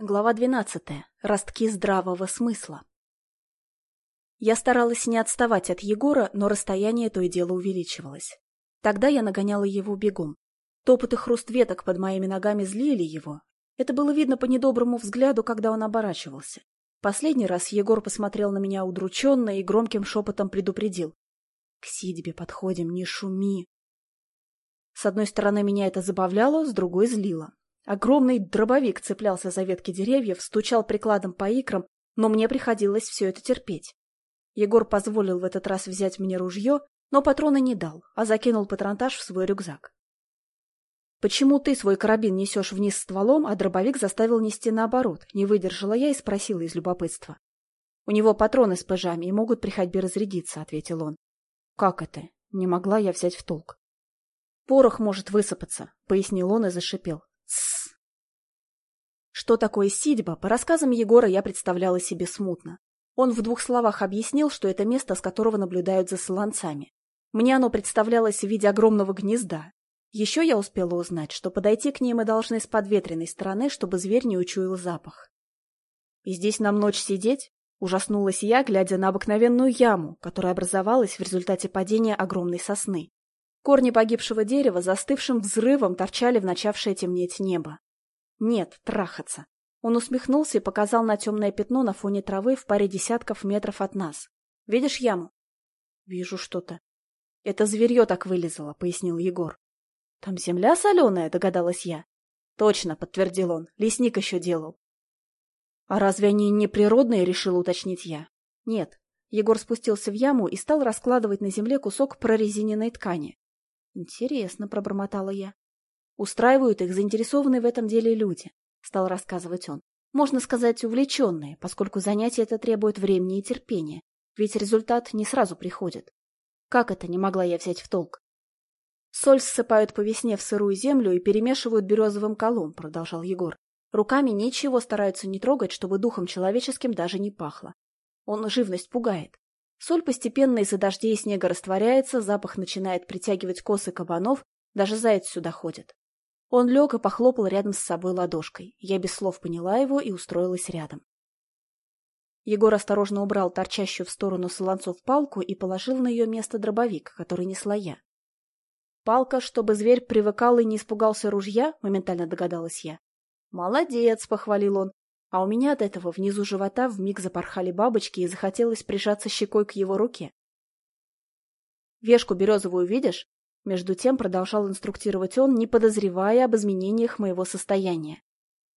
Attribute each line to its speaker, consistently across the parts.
Speaker 1: Глава двенадцатая. Ростки здравого смысла. Я старалась не отставать от Егора, но расстояние то и дело увеличивалось. Тогда я нагоняла его бегом. Топот и хруст веток под моими ногами злили его. Это было видно по недоброму взгляду, когда он оборачивался. Последний раз Егор посмотрел на меня удрученно и громким шепотом предупредил. — К Сидьбе подходим, не шуми. С одной стороны, меня это забавляло, с другой — злило. Огромный дробовик цеплялся за ветки деревьев, стучал прикладом по икрам, но мне приходилось все это терпеть. Егор позволил в этот раз взять мне ружье, но патроны не дал, а закинул патронтаж в свой рюкзак. «Почему ты свой карабин несешь вниз стволом, а дробовик заставил нести наоборот?» Не выдержала я и спросила из любопытства. «У него патроны с пыжами и могут при ходьбе разрядиться», — ответил он. «Как это?» — не могла я взять в толк. «Порох может высыпаться», — пояснил он и зашипел. Что такое сидьба, по рассказам Егора я представляла себе смутно. Он в двух словах объяснил, что это место, с которого наблюдают за солонцами. Мне оно представлялось в виде огромного гнезда. Еще я успела узнать, что подойти к ней мы должны с подветренной стороны, чтобы зверь не учуял запах. И здесь нам ночь сидеть? Ужаснулась я, глядя на обыкновенную яму, которая образовалась в результате падения огромной сосны. Корни погибшего дерева застывшим взрывом торчали в начавшее темнеть небо. Нет, трахаться. Он усмехнулся и показал на темное пятно на фоне травы в паре десятков метров от нас. Видишь яму? Вижу что-то. Это зверье так вылезло, пояснил Егор. Там земля соленая, догадалась я. Точно, подтвердил он. Лесник еще делал. А разве они не природные, решил уточнить я. Нет. Егор спустился в яму и стал раскладывать на земле кусок прорезиненной ткани. Интересно, пробормотала я. Устраивают их заинтересованные в этом деле люди, стал рассказывать он. Можно сказать, увлеченные, поскольку занятие это требует времени и терпения, ведь результат не сразу приходит. Как это не могла я взять в толк? Соль ссыпают по весне в сырую землю и перемешивают березовым колом, продолжал Егор. Руками ничего стараются не трогать, чтобы духом человеческим даже не пахло. Он живность пугает. Соль постепенно из-за дождей и снега растворяется, запах начинает притягивать косы кабанов, даже заяц сюда ходит. Он лег и похлопал рядом с собой ладошкой. Я без слов поняла его и устроилась рядом. Егор осторожно убрал торчащую в сторону солонцов палку и положил на ее место дробовик, который несла я. «Палка, чтобы зверь привыкал и не испугался ружья?» — моментально догадалась я. «Молодец!» — похвалил он. А у меня от этого внизу живота вмиг запорхали бабочки и захотелось прижаться щекой к его руке. «Вешку березовую видишь?» Между тем продолжал инструктировать он, не подозревая об изменениях моего состояния.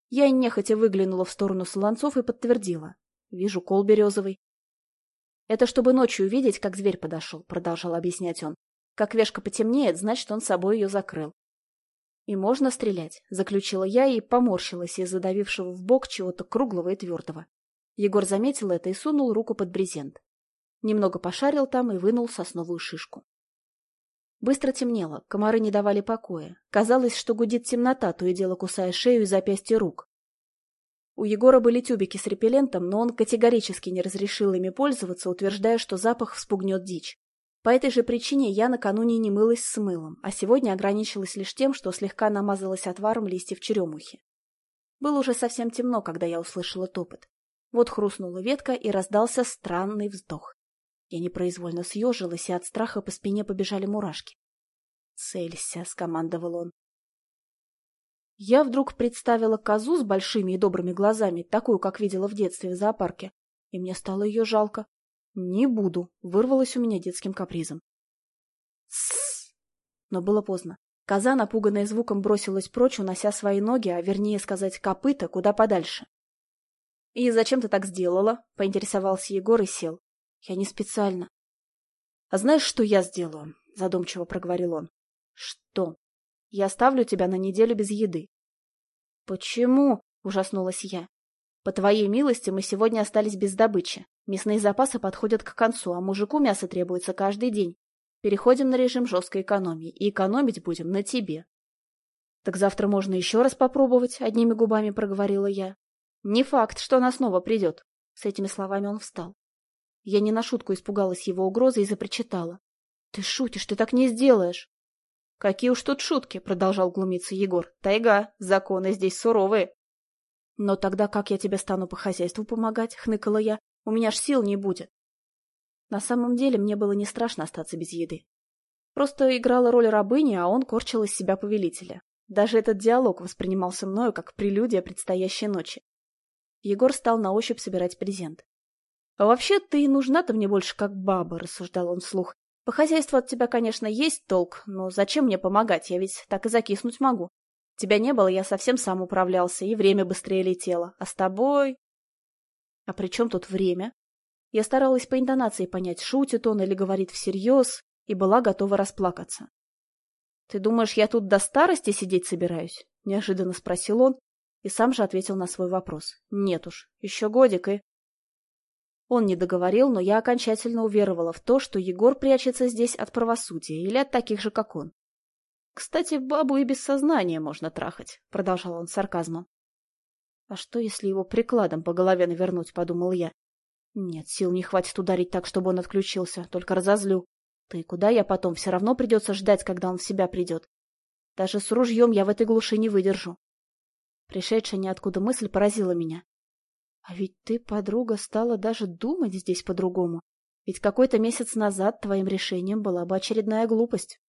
Speaker 1: Я нехотя выглянула в сторону солонцов и подтвердила. «Вижу кол березовый». «Это чтобы ночью видеть, как зверь подошел», — продолжал объяснять он. «Как вешка потемнеет, значит, он собой ее закрыл. «И можно стрелять», — заключила я и поморщилась из задавившего в бок чего-то круглого и твердого. Егор заметил это и сунул руку под брезент. Немного пошарил там и вынул сосновую шишку. Быстро темнело, комары не давали покоя. Казалось, что гудит темнота, то и дело кусая шею и запястья рук. У Егора были тюбики с репеллентом, но он категорически не разрешил ими пользоваться, утверждая, что запах вспугнет дичь. По этой же причине я накануне не мылась с мылом, а сегодня ограничилась лишь тем, что слегка намазалась отваром листьев черемухи. Было уже совсем темно, когда я услышала топот. Вот хрустнула ветка, и раздался странный вздох. Я непроизвольно съежилась, и от страха по спине побежали мурашки. «Целься!» — скомандовал он. Я вдруг представила козу с большими и добрыми глазами, такую, как видела в детстве в зоопарке, и мне стало ее жалко. «Не буду», — вырвалось у меня детским капризом. «Тссс!» Но было поздно. Коза, напуганная звуком, бросилась прочь, унося свои ноги, а вернее сказать, копыта, куда подальше. «И зачем ты так сделала?» — поинтересовался Егор и сел. «Я не специально». «А знаешь, что я сделаю?» — задумчиво проговорил он. «Что? Я оставлю тебя на неделю без еды». «Почему?» — ужаснулась я. «По твоей милости мы сегодня остались без добычи. Мясные запасы подходят к концу, а мужику мясо требуется каждый день. Переходим на режим жесткой экономии, и экономить будем на тебе. — Так завтра можно еще раз попробовать, — одними губами проговорила я. — Не факт, что она снова придет. С этими словами он встал. Я не на шутку испугалась его угрозы и запричитала. — Ты шутишь, ты так не сделаешь. — Какие уж тут шутки, — продолжал глумиться Егор. — Тайга, законы здесь суровые. Но тогда как я тебе стану по хозяйству помогать, хныкала я, у меня ж сил не будет. На самом деле мне было не страшно остаться без еды. Просто играла роль рабыни, а он корчил из себя повелителя. Даже этот диалог воспринимался мною как прелюдия предстоящей ночи. Егор стал на ощупь собирать презент. — А вообще ты нужна-то мне больше как баба, — рассуждал он вслух. — По хозяйству от тебя, конечно, есть толк, но зачем мне помогать? Я ведь так и закиснуть могу. Тебя не было, я совсем сам управлялся, и время быстрее летело. А с тобой... А при чем тут время? Я старалась по интонации понять, шутит он или говорит всерьез, и была готова расплакаться. — Ты думаешь, я тут до старости сидеть собираюсь? — неожиданно спросил он, и сам же ответил на свой вопрос. — Нет уж, еще годик и... Он не договорил, но я окончательно уверовала в то, что Егор прячется здесь от правосудия или от таких же, как он. «Кстати, бабу и без сознания можно трахать», — продолжал он сарказмом. «А что, если его прикладом по голове навернуть?» — подумал я. «Нет, сил не хватит ударить так, чтобы он отключился, только разозлю. И куда я потом? Все равно придется ждать, когда он в себя придет. Даже с ружьем я в этой глуши не выдержу». Пришедшая ниоткуда мысль поразила меня. «А ведь ты, подруга, стала даже думать здесь по-другому. Ведь какой-то месяц назад твоим решением была бы очередная глупость.